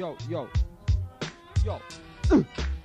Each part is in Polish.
Yo, yo, yo.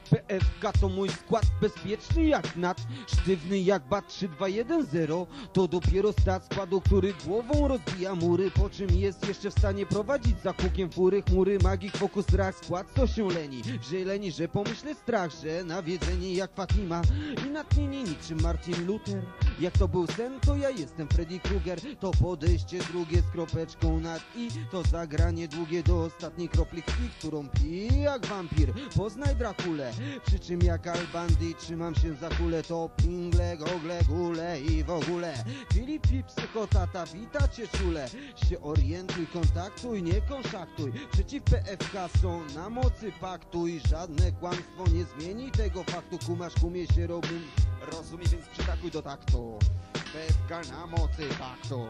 PFK to mój skład bezpieczny jak nat Sztywny jak bat 3-2-1-0 To dopiero stat składu, który głową rozbija mury. Po czym jest jeszcze w stanie prowadzić za hukiem fury Chmury, magik, fokus, strach, skład co się leni. Że leni, że pomyślę strach, że nawiedzenie jak Fatima I natchnienie niczym Martin Luther. Jak to był sen, to ja jestem Freddy Krueger. To podejście drugie z kropeczką nad i. To zagranie długie do ostatniej kropli krwi Którą pij jak wampir. Poznaj Drakulę Przy czym jak Albandi trzymam się za kulę To pingle, gogle, gule i w ogóle. Filip i psychotata, wita cię czule. Się orientuj, kontaktuj, nie konszaktuj Przeciw PFK są na mocy paktu I żadne kłamstwo nie zmieni tego faktu. Kumasz, kumie się robi Rozumie, więc przytakuj do taktu. PFK na mocy paktu.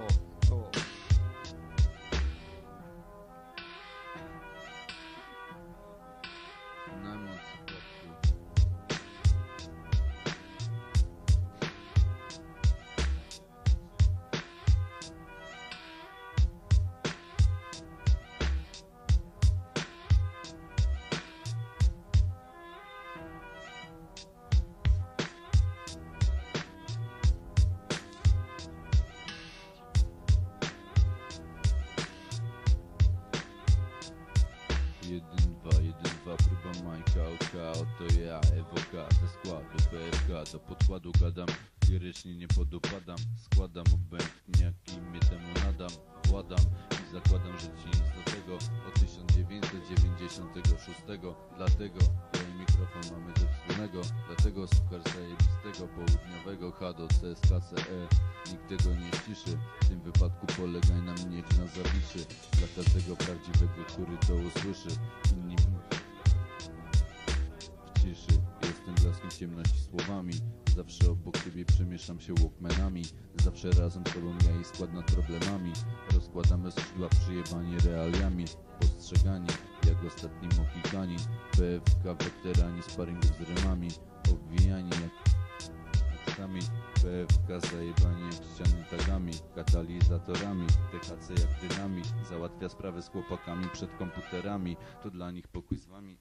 Na mocy oka, oto ja, ewoka, ze składu PFK, do podkładu gadam, lirycznie nie podupadam, składam obłędnie, jak imię temu nadam, władam i zakładam, że ci nic do tego, od 1996, dlatego ja i mikrofon mamy coś wspólnego, dlatego słuchasz zajebistego, południowego, H do C, z KCE, nikt tego nie ściszy, w tym wypadku polegaj na mnie, niech nas zapiszy, dla każdego prawdziwego, który to usłyszy, inni ciszy Jestem blaskiem ciemności słowami. Zawsze obok ciebie przemieszczam się walkmanami. Zawsze razem z tobą i skład nad problemami. Rozkładamy skrzydła przyjebani realiami. Postrzegani jak ostatni mohikani. PFK weterani sparingów z rymami. Obwijani jak sami PFK zajebani jak ściany tagami. Katalizatorami. THC jak dynamit Załatwia sprawy z chłopakami przed komputerami. To dla nich pokój z wami